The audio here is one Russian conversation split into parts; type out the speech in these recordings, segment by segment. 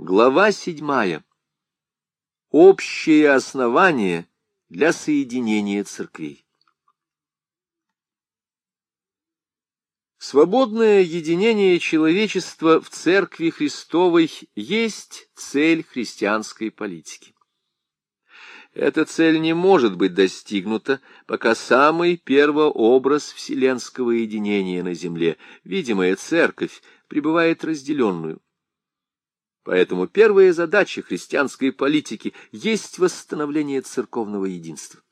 Глава седьмая. Общее основание для соединения церквей. Свободное единение человечества в Церкви Христовой есть цель христианской политики. Эта цель не может быть достигнута, пока самый первообраз вселенского единения на земле, видимая церковь, пребывает разделенную. Поэтому первая задача христианской политики есть восстановление церковного единства.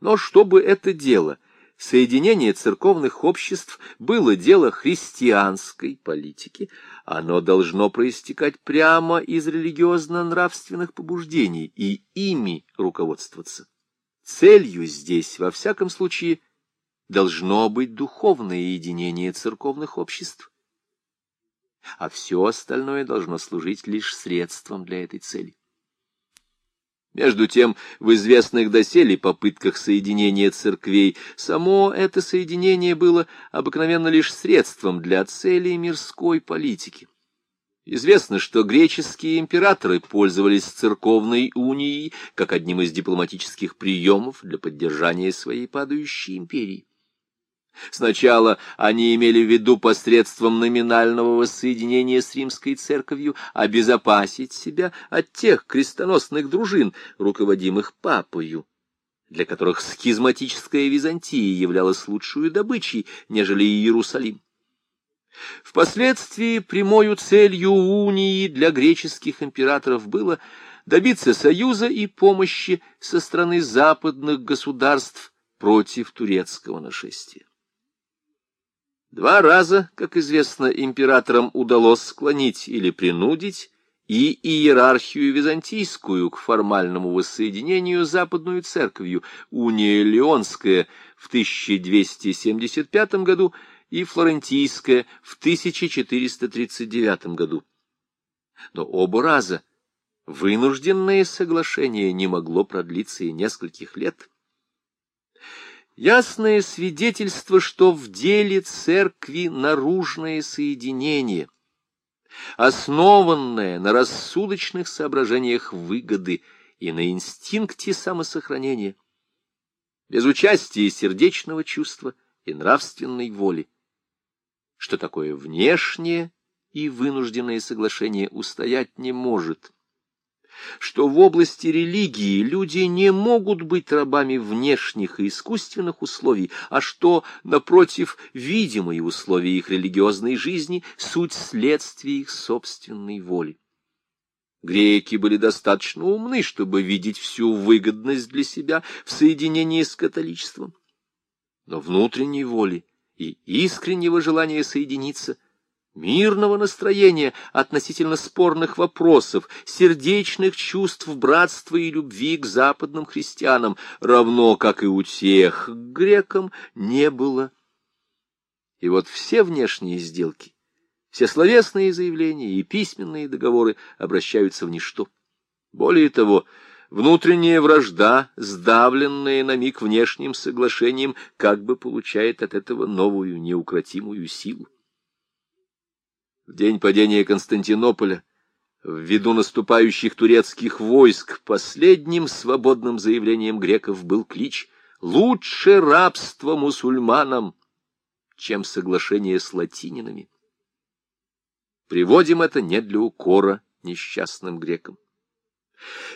Но чтобы это дело, соединение церковных обществ, было дело христианской политики, оно должно проистекать прямо из религиозно-нравственных побуждений и ими руководствоваться. Целью здесь, во всяком случае, должно быть духовное единение церковных обществ а все остальное должно служить лишь средством для этой цели. Между тем, в известных доселе попытках соединения церквей, само это соединение было обыкновенно лишь средством для целей мирской политики. Известно, что греческие императоры пользовались церковной унией как одним из дипломатических приемов для поддержания своей падающей империи. Сначала они имели в виду посредством номинального воссоединения с римской церковью обезопасить себя от тех крестоносных дружин, руководимых папою, для которых схизматическая Византия являлась лучшей добычей, нежели Иерусалим. Впоследствии прямою целью унии для греческих императоров было добиться союза и помощи со стороны западных государств против турецкого нашествия. Два раза, как известно, императорам удалось склонить или принудить и иерархию византийскую к формальному воссоединению с западную церковью, уния Леонская в 1275 году и флорентийская в 1439 году. Но оба раза вынужденное соглашение не могло продлиться и нескольких лет. Ясное свидетельство, что в деле церкви наружное соединение, основанное на рассудочных соображениях выгоды и на инстинкте самосохранения, без участия сердечного чувства и нравственной воли, что такое внешнее и вынужденное соглашение устоять не может что в области религии люди не могут быть рабами внешних и искусственных условий, а что, напротив, видимые условия их религиозной жизни — суть следствия их собственной воли. Греки были достаточно умны, чтобы видеть всю выгодность для себя в соединении с католичеством. Но внутренней воли и искреннего желания соединиться — мирного настроения относительно спорных вопросов, сердечных чувств братства и любви к западным христианам, равно как и у тех к грекам, не было. И вот все внешние сделки, все словесные заявления и письменные договоры обращаются в ничто. Более того, внутренняя вражда, сдавленная на миг внешним соглашением, как бы получает от этого новую неукротимую силу. В день падения Константинополя, ввиду наступающих турецких войск, последним свободным заявлением греков был клич «Лучше рабство мусульманам, чем соглашение с латининами». Приводим это не для укора несчастным грекам.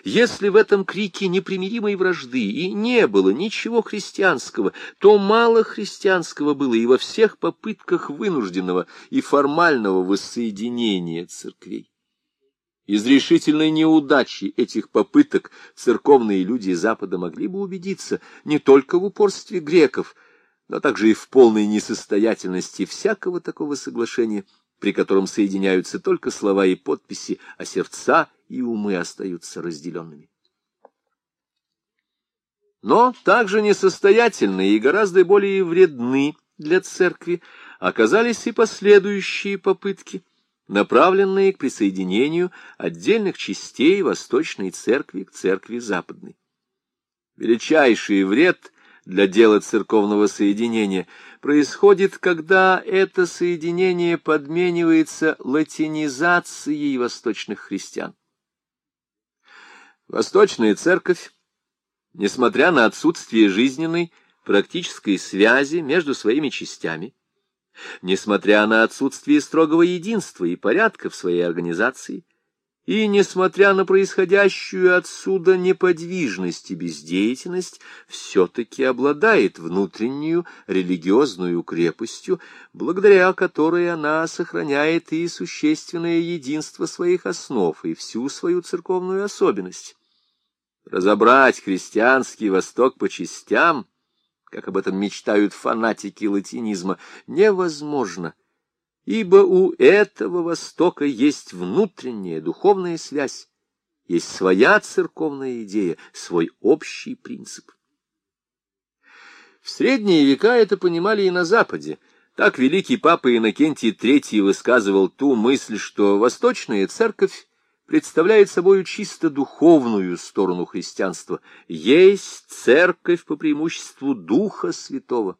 Если в этом крике непримиримой вражды и не было ничего христианского, то мало христианского было и во всех попытках вынужденного и формального воссоединения церквей. Из решительной неудачи этих попыток церковные люди Запада могли бы убедиться не только в упорстве греков, но также и в полной несостоятельности всякого такого соглашения, при котором соединяются только слова и подписи, а сердца и умы остаются разделенными. Но также несостоятельны и гораздо более вредны для церкви оказались и последующие попытки, направленные к присоединению отдельных частей Восточной Церкви к Церкви Западной. Величайший вред для дела церковного соединения происходит, когда это соединение подменивается латинизацией восточных христиан. Восточная церковь, несмотря на отсутствие жизненной, практической связи между своими частями, несмотря на отсутствие строгого единства и порядка в своей организации, и, несмотря на происходящую отсюда неподвижность и бездеятельность, все-таки обладает внутреннюю религиозную крепостью, благодаря которой она сохраняет и существенное единство своих основ, и всю свою церковную особенность. Разобрать христианский Восток по частям, как об этом мечтают фанатики латинизма, невозможно — ибо у этого Востока есть внутренняя духовная связь, есть своя церковная идея, свой общий принцип. В средние века это понимали и на Западе. Так великий папа Иннокентий III высказывал ту мысль, что Восточная Церковь представляет собой чисто духовную сторону христианства, есть Церковь по преимуществу Духа Святого.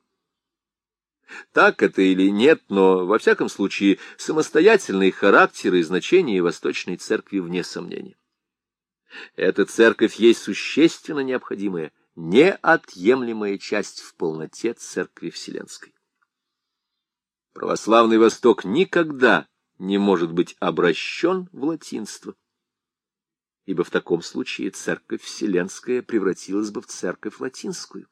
Так это или нет, но, во всяком случае, самостоятельный характер и значение Восточной Церкви вне сомнения. Эта церковь есть существенно необходимая, неотъемлемая часть в полноте Церкви Вселенской. Православный Восток никогда не может быть обращен в латинство, ибо в таком случае Церковь Вселенская превратилась бы в Церковь Латинскую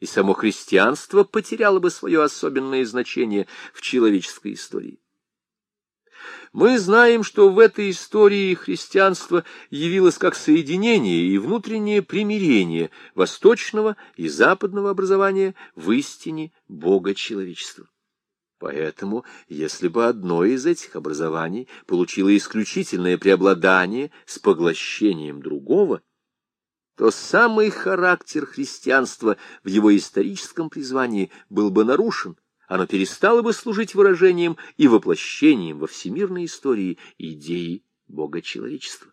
и само христианство потеряло бы свое особенное значение в человеческой истории. Мы знаем, что в этой истории христианство явилось как соединение и внутреннее примирение восточного и западного образования в истине Бога человечества. Поэтому, если бы одно из этих образований получило исключительное преобладание с поглощением другого, то самый характер христианства в его историческом призвании был бы нарушен, оно перестало бы служить выражением и воплощением во всемирной истории идеи Бога человечества.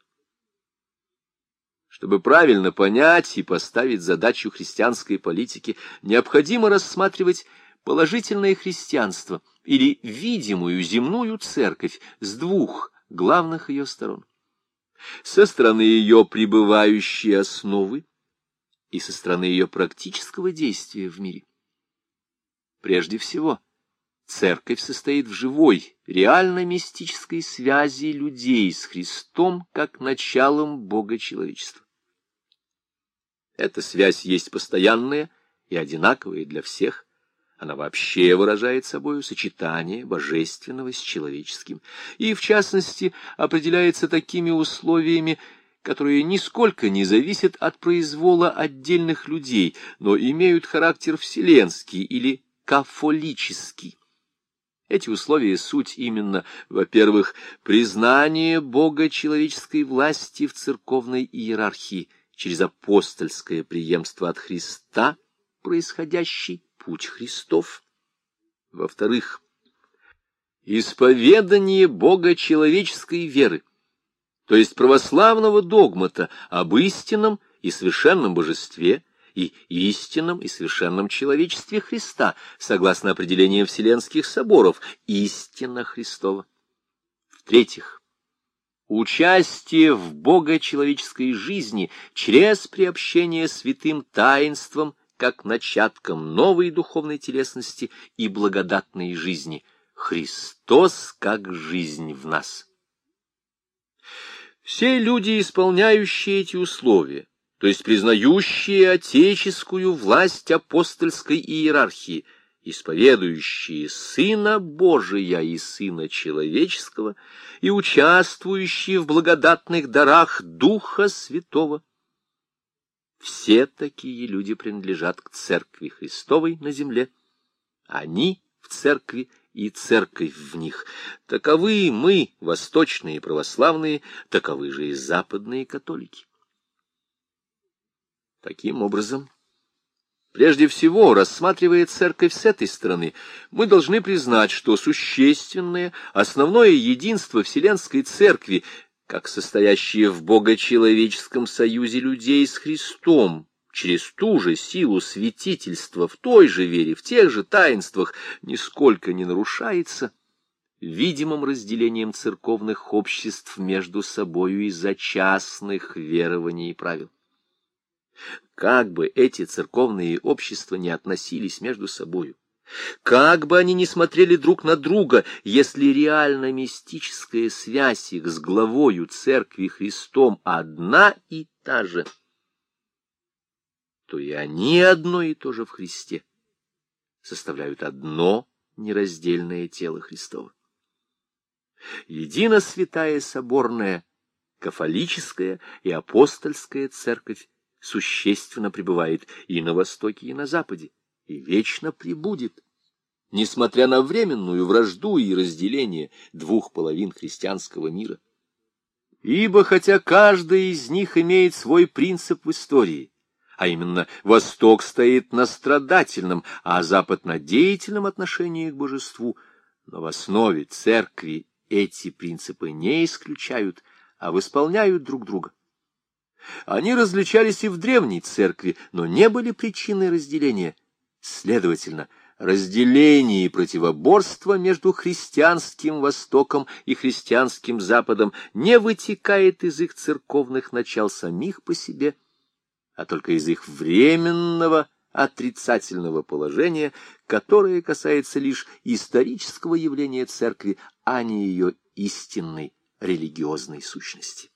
Чтобы правильно понять и поставить задачу христианской политики, необходимо рассматривать положительное христианство или видимую земную церковь с двух главных ее сторон со стороны ее пребывающей основы и со стороны ее практического действия в мире. Прежде всего, церковь состоит в живой, реально-мистической связи людей с Христом как началом Бога человечества. Эта связь есть постоянная и одинаковая для всех, она вообще выражает собою сочетание божественного с человеческим и, в частности, определяется такими условиями, которые нисколько не зависят от произвола отдельных людей, но имеют характер вселенский или кафолический. Эти условия суть именно, во-первых, признание Бога человеческой власти в церковной иерархии через апостольское преемство от Христа, происходящий путь Христов. Во-вторых, исповедание Бога человеческой веры, то есть православного догмата об истинном и совершенном божестве и истинном и совершенном человечестве Христа, согласно определениям Вселенских соборов, истинно Христова. В-третьих, участие в Бога человеческой жизни через приобщение святым таинством как начатком новой духовной телесности и благодатной жизни. Христос как жизнь в нас. Все люди, исполняющие эти условия, то есть признающие отеческую власть апостольской иерархии, исповедующие Сына Божия и Сына Человеческого и участвующие в благодатных дарах Духа Святого, все такие люди принадлежат к Церкви Христовой на земле. Они в Церкви и Церковь в них. Таковы мы, восточные православные, таковы же и западные католики. Таким образом, Прежде всего, рассматривая церковь с этой стороны, мы должны признать, что существенное, основное единство Вселенской Церкви как состоящие в богочеловеческом союзе людей с Христом, через ту же силу святительства, в той же вере, в тех же таинствах, нисколько не нарушается видимым разделением церковных обществ между собою из-за частных верований и правил. Как бы эти церковные общества не относились между собою, как бы они ни смотрели друг на друга, если реально мистическая связь их с главою Церкви Христом одна и та же — то и они одно и то же в Христе составляют одно нераздельное тело Христово. Едино святая соборная, кафолическая и апостольская церковь существенно пребывает и на Востоке, и на Западе, и вечно пребудет, несмотря на временную вражду и разделение двух половин христианского мира. Ибо хотя каждая из них имеет свой принцип в истории, а именно Восток стоит на страдательном, а Запад на деятельном отношении к божеству, но в основе церкви эти принципы не исключают, а восполняют друг друга. Они различались и в древней церкви, но не были причиной разделения. Следовательно, разделение и противоборство между христианским Востоком и христианским Западом не вытекает из их церковных начал самих по себе, а только из их временного отрицательного положения, которое касается лишь исторического явления церкви, а не ее истинной религиозной сущности.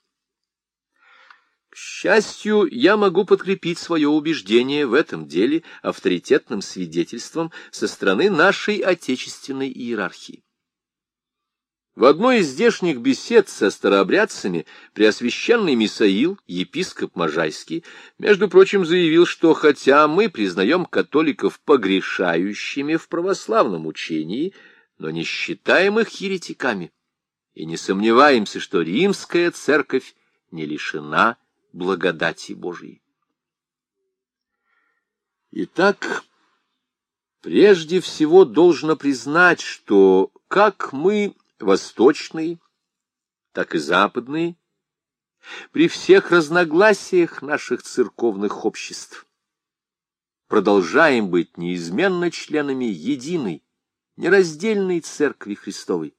К счастью, я могу подкрепить свое убеждение в этом деле авторитетным свидетельством со стороны нашей отечественной иерархии. В одной из здешних бесед со старообрядцами преосвященный Мисаил, епископ Можайский, между прочим, заявил, что хотя мы признаем католиков погрешающими в православном учении, но не считаем их еретиками и не сомневаемся, что римская церковь не лишена благодати Божией. Итак, прежде всего должно признать, что как мы восточные, так и западные, при всех разногласиях наших церковных обществ, продолжаем быть неизменно членами единой, нераздельной Церкви Христовой,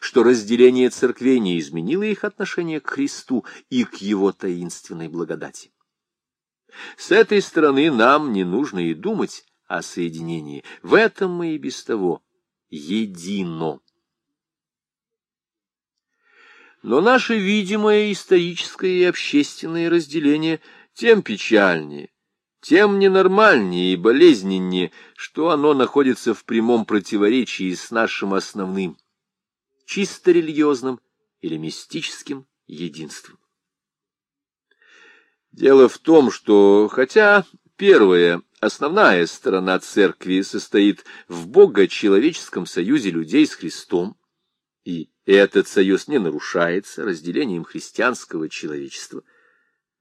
что разделение церквей не изменило их отношение к Христу и к Его таинственной благодати. С этой стороны нам не нужно и думать о соединении, в этом мы и без того едино. Но наше видимое историческое и общественное разделение тем печальнее, тем ненормальнее и болезненнее, что оно находится в прямом противоречии с нашим основным, чисто религиозным или мистическим единством. Дело в том, что хотя первая, основная сторона церкви состоит в богочеловеческом союзе людей с Христом, и этот союз не нарушается разделением христианского человечества.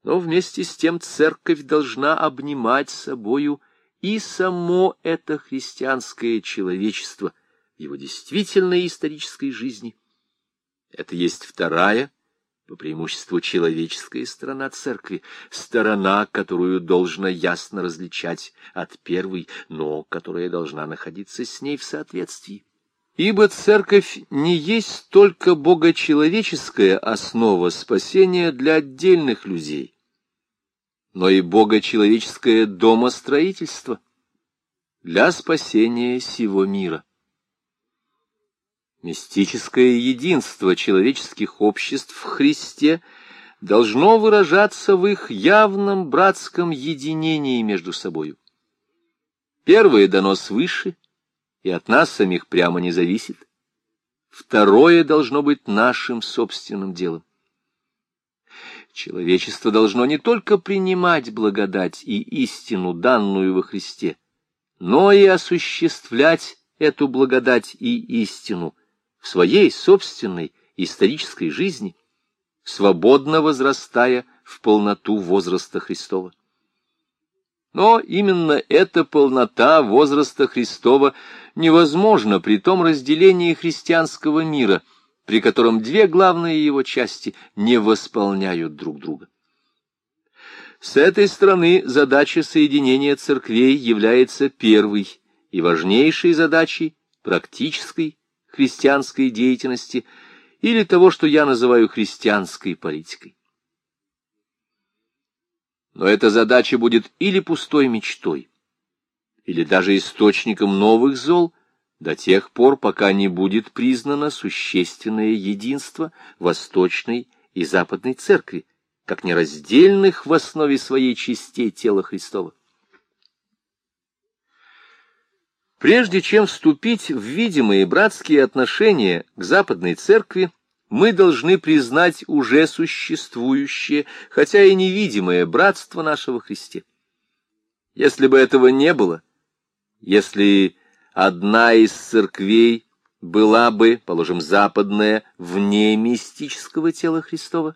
Но вместе с тем церковь должна обнимать собою и само это христианское человечество его действительной исторической жизни. Это есть вторая, по преимуществу человеческая сторона церкви, сторона, которую должно ясно различать от первой, но которая должна находиться с ней в соответствии. Ибо церковь не есть только богочеловеческая основа спасения для отдельных людей, но и богочеловеческое домостроительство для спасения всего мира. Мистическое единство человеческих обществ в Христе должно выражаться в их явном братском единении между собою. Первое дано свыше — и от нас самих прямо не зависит. Второе должно быть нашим собственным делом. Человечество должно не только принимать благодать и истину, данную во Христе, но и осуществлять эту благодать и истину в своей собственной исторической жизни, свободно возрастая в полноту возраста Христова. Но именно эта полнота возраста Христова невозможна при том разделении христианского мира, при котором две главные его части не восполняют друг друга. С этой стороны задача соединения церквей является первой и важнейшей задачей практической христианской деятельности или того, что я называю христианской политикой. Но эта задача будет или пустой мечтой, или даже источником новых зол до тех пор, пока не будет признано существенное единство Восточной и Западной Церкви, как нераздельных в основе своей частей тела Христова. Прежде чем вступить в видимые братские отношения к Западной Церкви, мы должны признать уже существующее, хотя и невидимое братство нашего Христе. Если бы этого не было, если одна из церквей была бы, положим, западная, вне мистического тела Христова,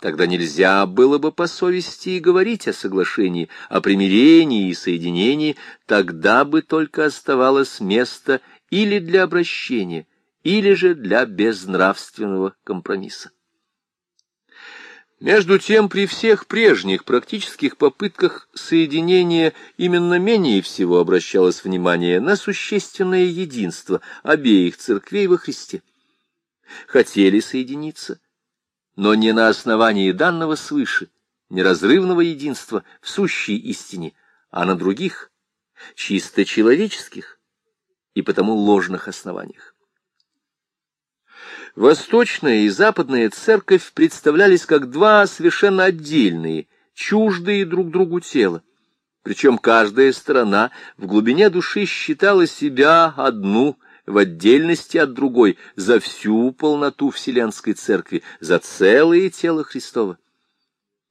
Тогда нельзя было бы по совести говорить о соглашении, о примирении и соединении, тогда бы только оставалось место или для обращения, или же для безнравственного компромисса. Между тем, при всех прежних практических попытках соединения именно менее всего обращалось внимание на существенное единство обеих церквей во Христе. Хотели соединиться – но не на основании данного свыше, неразрывного единства в сущей истине, а на других, чисто человеческих и потому ложных основаниях. Восточная и западная церковь представлялись как два совершенно отдельные, чуждые друг другу тела. Причем каждая сторона в глубине души считала себя одну – в отдельности от другой, за всю полноту Вселенской Церкви, за целое тело Христова.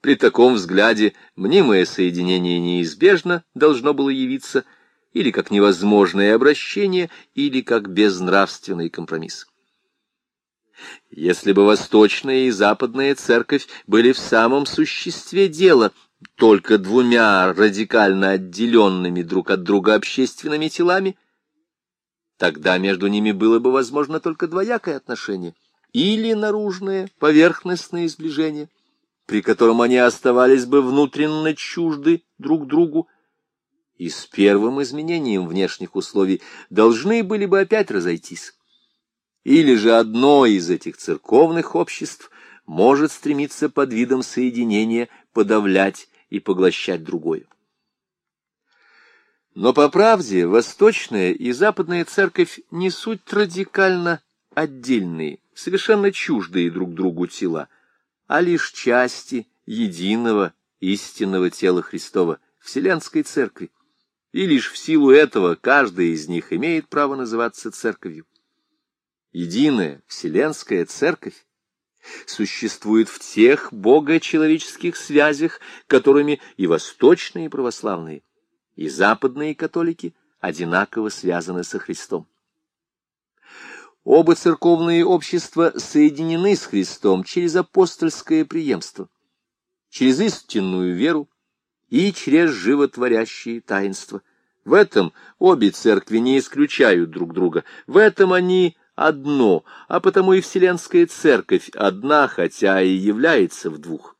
При таком взгляде мнимое соединение неизбежно должно было явиться или как невозможное обращение, или как безнравственный компромисс. Если бы Восточная и Западная Церковь были в самом существе дела только двумя радикально отделенными друг от друга общественными телами, Тогда между ними было бы возможно только двоякое отношение. Или наружное, поверхностное сближение, при котором они оставались бы внутренно чужды друг другу, и с первым изменением внешних условий должны были бы опять разойтись. Или же одно из этих церковных обществ может стремиться под видом соединения подавлять и поглощать другое. Но по правде Восточная и Западная Церковь не суть радикально отдельные, совершенно чуждые друг другу тела, а лишь части единого истинного тела Христова, Вселенской Церкви. И лишь в силу этого каждая из них имеет право называться Церковью. Единая Вселенская Церковь существует в тех богочеловеческих связях, которыми и восточные и православные, и западные католики одинаково связаны со Христом. Оба церковные общества соединены с Христом через апостольское преемство, через истинную веру и через животворящие таинства. В этом обе церкви не исключают друг друга, в этом они одно, а потому и Вселенская Церковь одна, хотя и является в двух.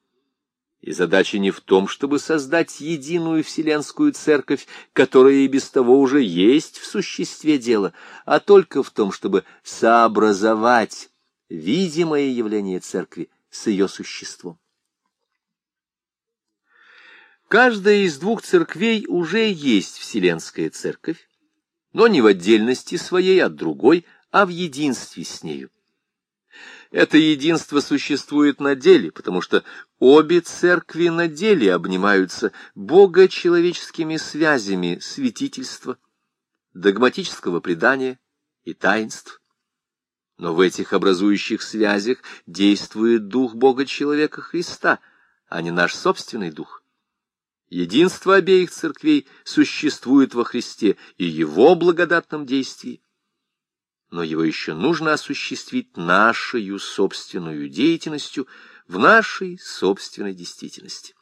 И задача не в том, чтобы создать единую вселенскую церковь, которая и без того уже есть в существе дела, а только в том, чтобы сообразовать видимое явление церкви с ее существом. Каждая из двух церквей уже есть вселенская церковь, но не в отдельности своей от другой, а в единстве с нею. Это единство существует на деле, потому что обе церкви на деле обнимаются богочеловеческими связями святительства, догматического предания и таинств. Но в этих образующих связях действует дух Бога-человека Христа, а не наш собственный дух. Единство обеих церквей существует во Христе и Его благодатном действии но его еще нужно осуществить нашей собственную деятельностью в нашей собственной действительности.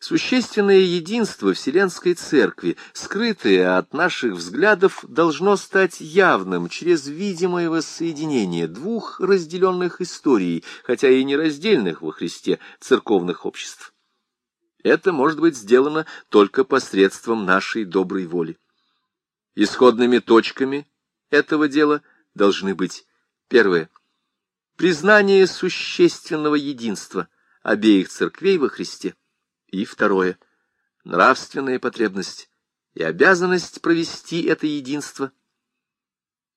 Существенное единство Вселенской Церкви, скрытое от наших взглядов, должно стать явным через видимое воссоединение двух разделенных историй, хотя и нераздельных во Христе, церковных обществ. это может быть сделано только посредством нашей доброй воли. Исходными точками этого дела должны быть. Первое — признание существенного единства обеих церквей во Христе, и второе — нравственная потребность и обязанность провести это единство.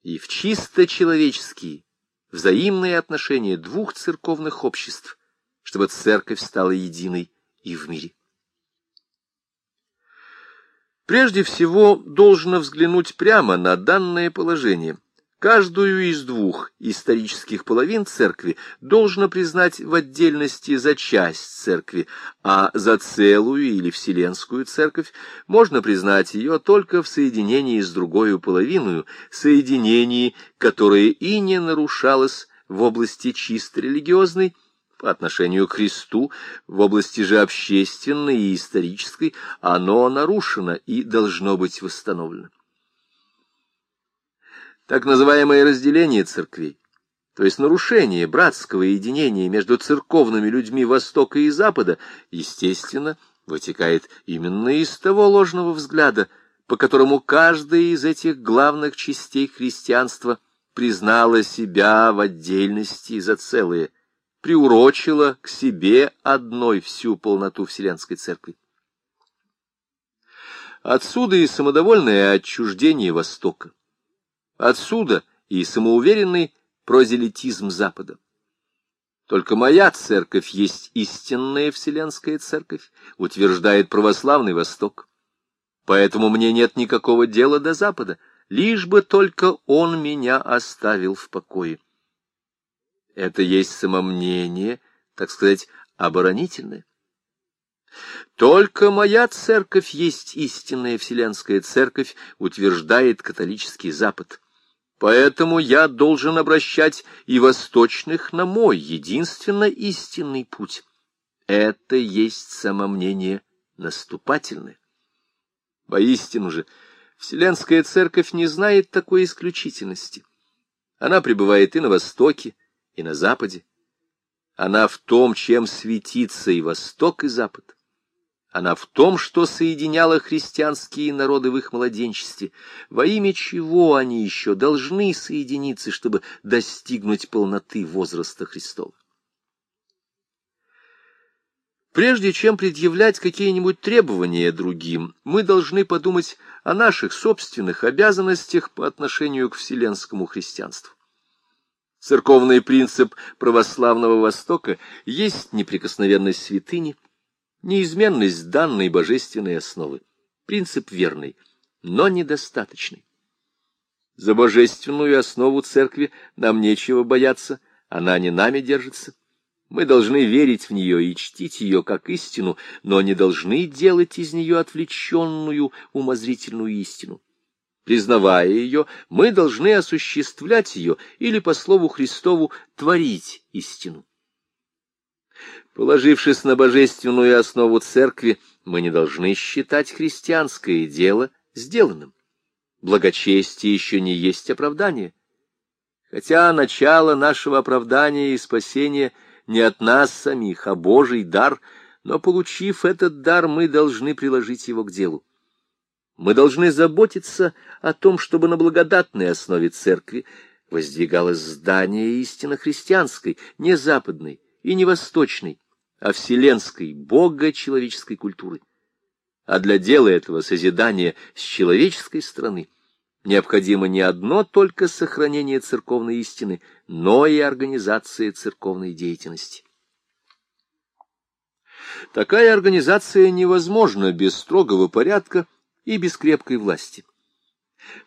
И в чисто человеческие, взаимные отношения двух церковных обществ, чтобы церковь стала единой и в мире. Прежде всего, должно взглянуть прямо на данное положение – Каждую из двух исторических половин церкви должно признать в отдельности за часть церкви, а за целую или вселенскую церковь можно признать ее только в соединении с другой половиной, соединении, которое и не нарушалось в области чисто религиозной, по отношению к Христу, в области же общественной и исторической, оно нарушено и должно быть восстановлено. Так называемое разделение церквей, то есть нарушение братского единения между церковными людьми Востока и Запада, естественно, вытекает именно из того ложного взгляда, по которому каждая из этих главных частей христианства признала себя в отдельности за целое, приурочила к себе одной всю полноту Вселенской Церкви. Отсюда и самодовольное отчуждение Востока Отсюда и самоуверенный прозелитизм Запада. Только моя церковь есть истинная вселенская церковь, утверждает православный Восток. Поэтому мне нет никакого дела до Запада, лишь бы только он меня оставил в покое. Это есть самомнение, так сказать, оборонительное. Только моя церковь есть истинная вселенская церковь, утверждает католический Запад. Поэтому я должен обращать и восточных на мой единственно истинный путь. Это есть самомнение наступательное. Воистину же, Вселенская Церковь не знает такой исключительности. Она пребывает и на Востоке, и на Западе. Она в том, чем светится и Восток, и Запад. Она в том, что соединяла христианские народы в их младенчестве, во имя чего они еще должны соединиться, чтобы достигнуть полноты возраста Христова. Прежде чем предъявлять какие-нибудь требования другим, мы должны подумать о наших собственных обязанностях по отношению к вселенскому христианству. Церковный принцип православного Востока есть неприкосновенность святыни – неизменность данной божественной основы. Принцип верный, но недостаточный. За божественную основу церкви нам нечего бояться, она не нами держится. Мы должны верить в нее и чтить ее как истину, но не должны делать из нее отвлеченную умозрительную истину. Признавая ее, мы должны осуществлять ее или, по слову Христову, творить истину. Положившись на божественную основу церкви, мы не должны считать христианское дело сделанным. Благочестие еще не есть оправдание. Хотя начало нашего оправдания и спасения не от нас самих, а Божий дар, но, получив этот дар, мы должны приложить его к делу. Мы должны заботиться о том, чтобы на благодатной основе церкви воздвигалось здание истинно христианской, не западной и не восточной, а вселенской, бога-человеческой культуры. А для дела этого созидания с человеческой стороны необходимо не одно только сохранение церковной истины, но и организация церковной деятельности. Такая организация невозможна без строгого порядка и без крепкой власти.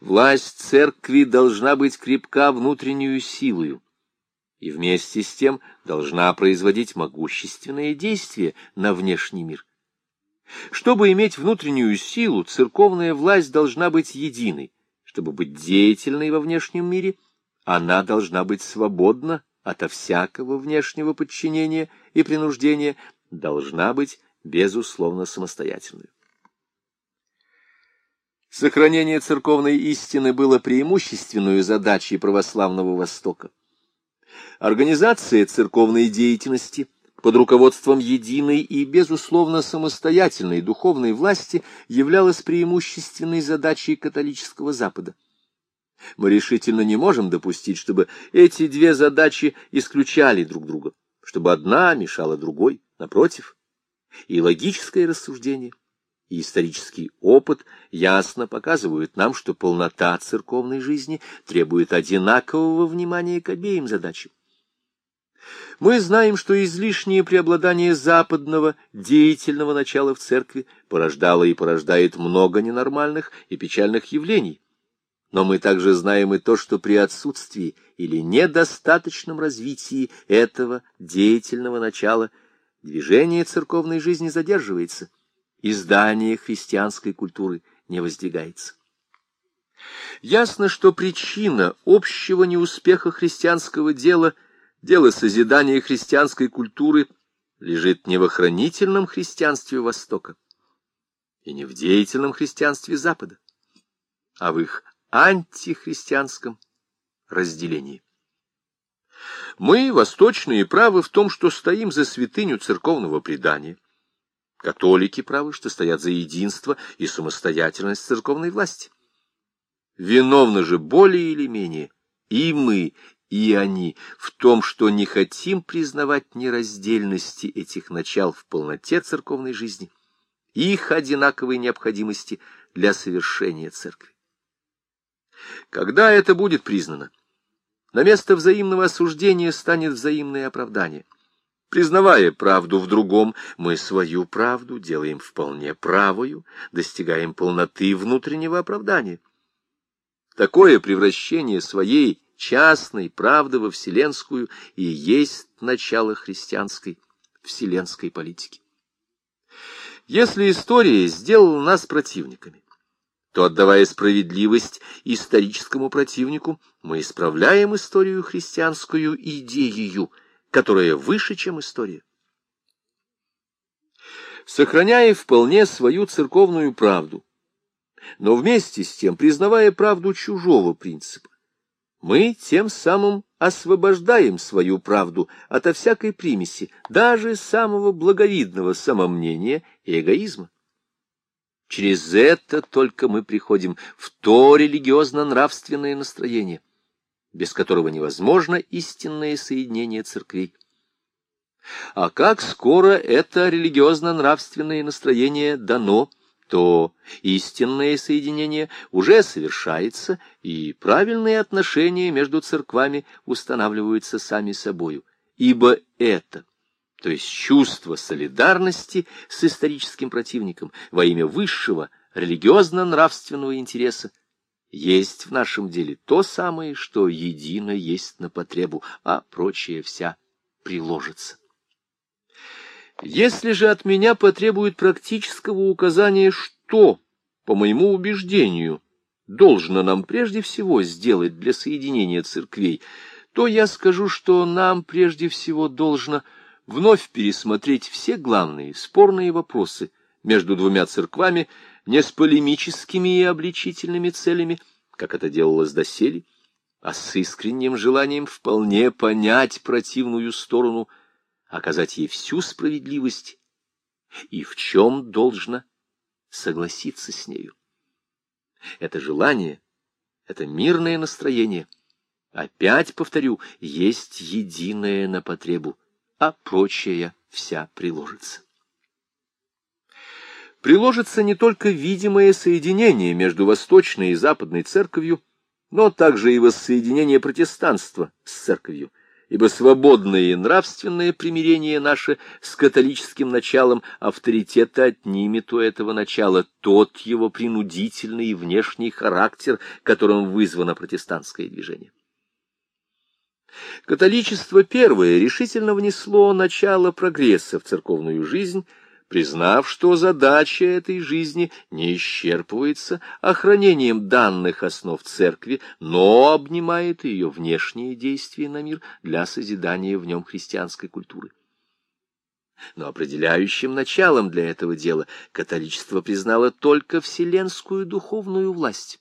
Власть церкви должна быть крепка внутреннюю силою, и вместе с тем должна производить могущественные действия на внешний мир. Чтобы иметь внутреннюю силу, церковная власть должна быть единой. Чтобы быть деятельной во внешнем мире, она должна быть свободна ото всякого внешнего подчинения и принуждения, должна быть, безусловно, самостоятельной. Сохранение церковной истины было преимущественной задачей православного Востока. Организация церковной деятельности под руководством единой и, безусловно, самостоятельной духовной власти являлась преимущественной задачей католического Запада. Мы решительно не можем допустить, чтобы эти две задачи исключали друг друга, чтобы одна мешала другой, напротив. И логическое рассуждение, и исторический опыт ясно показывают нам, что полнота церковной жизни требует одинакового внимания к обеим задачам. Мы знаем, что излишнее преобладание западного деятельного начала в церкви порождало и порождает много ненормальных и печальных явлений, но мы также знаем и то, что при отсутствии или недостаточном развитии этого деятельного начала движение церковной жизни задерживается, и здание христианской культуры не воздвигается. Ясно, что причина общего неуспеха христианского дела, дела созидания христианской культуры, лежит не в охранительном христианстве Востока и не в деятельном христианстве Запада, а в их антихристианском разделении. Мы, восточные, правы в том, что стоим за святыню церковного предания. Католики правы, что стоят за единство и самостоятельность церковной власти. Виновны же более или менее и мы, и они в том, что не хотим признавать нераздельности этих начал в полноте церковной жизни, их одинаковой необходимости для совершения церкви. Когда это будет признано? На место взаимного осуждения станет взаимное оправдание. Признавая правду в другом, мы свою правду делаем вполне правою, достигаем полноты внутреннего оправдания. Такое превращение своей частной правды во вселенскую и есть начало христианской вселенской политики. Если история сделала нас противниками, то, отдавая справедливость историческому противнику, мы исправляем историю христианскую идею, которая выше, чем история. Сохраняя вполне свою церковную правду, но вместе с тем признавая правду чужого принципа, мы тем самым освобождаем свою правду ото всякой примеси, даже самого благовидного самомнения и эгоизма. Через это только мы приходим в то религиозно-нравственное настроение, без которого невозможно истинное соединение церквей. А как скоро это религиозно-нравственное настроение дано, то истинное соединение уже совершается, и правильные отношения между церквами устанавливаются сами собою, ибо это то есть чувство солидарности с историческим противником во имя высшего религиозно-нравственного интереса, есть в нашем деле то самое, что едино есть на потребу, а прочее вся приложится. Если же от меня потребует практического указания, что, по моему убеждению, должно нам прежде всего сделать для соединения церквей, то я скажу, что нам прежде всего должно вновь пересмотреть все главные спорные вопросы между двумя церквами не с полемическими и обличительными целями, как это делалось доселе, а с искренним желанием вполне понять противную сторону, оказать ей всю справедливость и в чем должно согласиться с нею. Это желание, это мирное настроение, опять повторю, есть единое на потребу — а прочее вся приложится. Приложится не только видимое соединение между Восточной и Западной Церковью, но также и воссоединение протестанства с Церковью, ибо свободное и нравственное примирение наше с католическим началом авторитета отнимет у этого начала тот его принудительный внешний характер, которым вызвано протестантское движение. Католичество первое решительно внесло начало прогресса в церковную жизнь, признав, что задача этой жизни не исчерпывается охранением данных основ церкви, но обнимает ее внешние действия на мир для созидания в нем христианской культуры. Но определяющим началом для этого дела католичество признало только вселенскую духовную власть.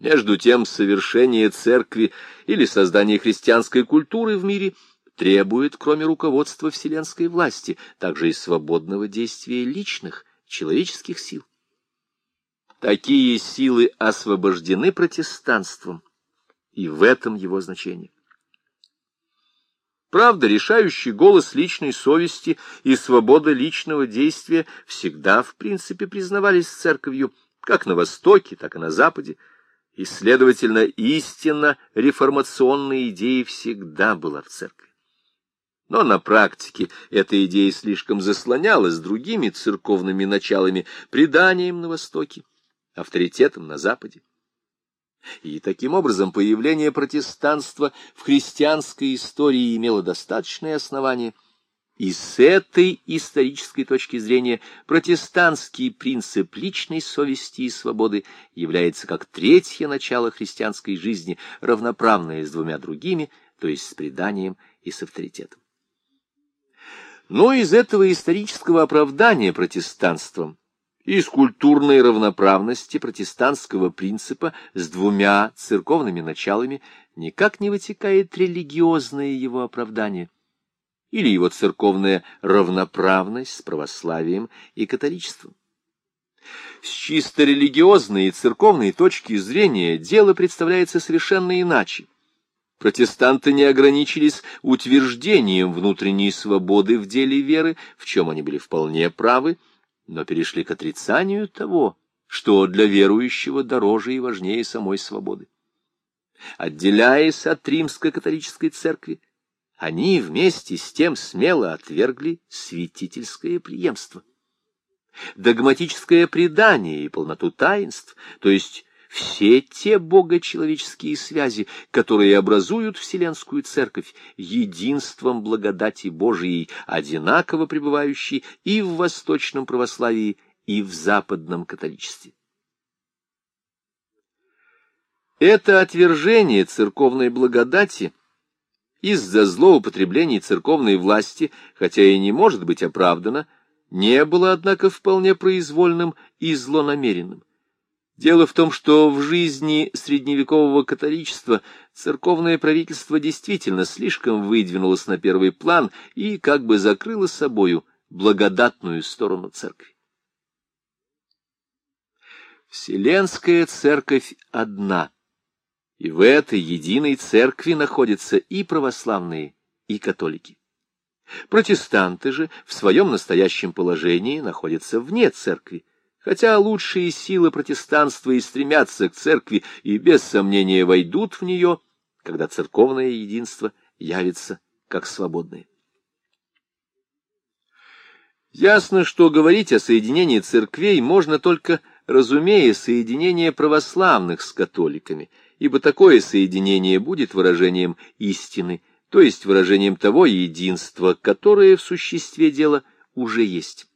Между тем, совершение церкви или создание христианской культуры в мире требует, кроме руководства вселенской власти, также и свободного действия личных, человеческих сил. Такие силы освобождены протестанством, и в этом его значение. Правда, решающий голос личной совести и свобода личного действия всегда, в принципе, признавались церковью, как на Востоке, так и на Западе, и, следовательно, истинно реформационная идея всегда была в церкви. Но на практике эта идея слишком заслонялась другими церковными началами, преданием на Востоке, авторитетом на Западе. И таким образом появление протестанства в христианской истории имело достаточное основание – и с этой исторической точки зрения протестантский принцип личной совести и свободы является как третье начало христианской жизни, равноправное с двумя другими, то есть с преданием и с авторитетом. Но из этого исторического оправдания протестанством и из культурной равноправности протестантского принципа с двумя церковными началами никак не вытекает религиозное его оправдание или его церковная равноправность с православием и католичеством. С чисто религиозной и церковной точки зрения дело представляется совершенно иначе. Протестанты не ограничились утверждением внутренней свободы в деле веры, в чем они были вполне правы, но перешли к отрицанию того, что для верующего дороже и важнее самой свободы. Отделяясь от римской католической церкви, они вместе с тем смело отвергли святительское преемство. Догматическое предание и полноту таинств, то есть все те богочеловеческие связи, которые образуют Вселенскую Церковь, единством благодати Божией, одинаково пребывающей и в восточном православии, и в западном католичестве. Это отвержение церковной благодати – из-за злоупотреблений церковной власти, хотя и не может быть оправдано, не было, однако, вполне произвольным и злонамеренным. Дело в том, что в жизни средневекового католичества церковное правительство действительно слишком выдвинулось на первый план и как бы закрыло собою благодатную сторону церкви. Вселенская церковь одна — и в этой единой церкви находятся и православные, и католики. Протестанты же в своем настоящем положении находятся вне церкви, хотя лучшие силы протестанства и стремятся к церкви и без сомнения войдут в нее, когда церковное единство явится как свободное. Ясно, что говорить о соединении церквей можно только, разумея, соединение православных с католиками – ибо такое соединение будет выражением истины, то есть выражением того единства, которое в существе дела уже есть.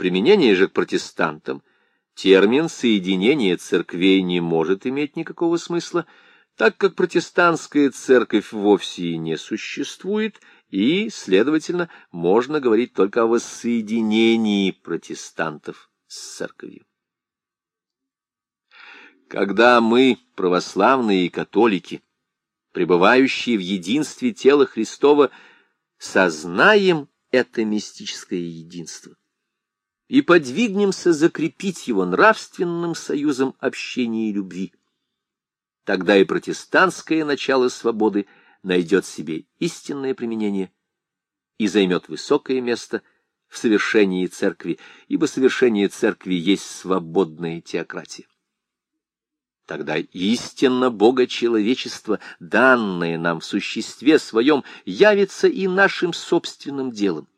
Применении же к протестантам термин «соединение церквей» не может иметь никакого смысла, так как протестантская церковь вовсе и не существует, и, следовательно, можно говорить только о воссоединении протестантов с церковью. Когда мы, православные и католики, пребывающие в единстве тела Христова, сознаем это мистическое единство и подвигнемся закрепить его нравственным союзом общения и любви, тогда и протестантское начало свободы найдет себе истинное применение и займет высокое место в совершении церкви, ибо совершение церкви есть свободная теократия. Тогда истинно Бога человечество, данное нам в существе своем, явится и нашим собственным делом,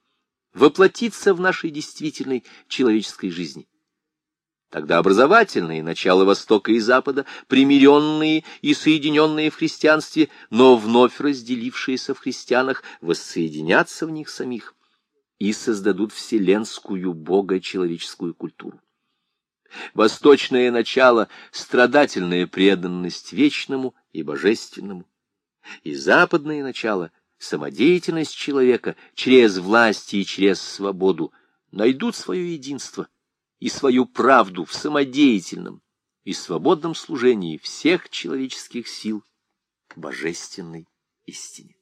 воплотится в нашей действительной человеческой жизни. Тогда образовательные начала Востока и Запада, примиренные и соединенные в христианстве, но вновь разделившиеся в христианах, воссоединятся в них самих и создадут вселенскую бога-человеческую культуру. Восточное начало — страдательная преданность вечному и божественному. И западное начало — самодеятельность человека через власть и через свободу найдут свое единство и свою правду в самодеятельном и свободном служении всех человеческих сил к божественной истине.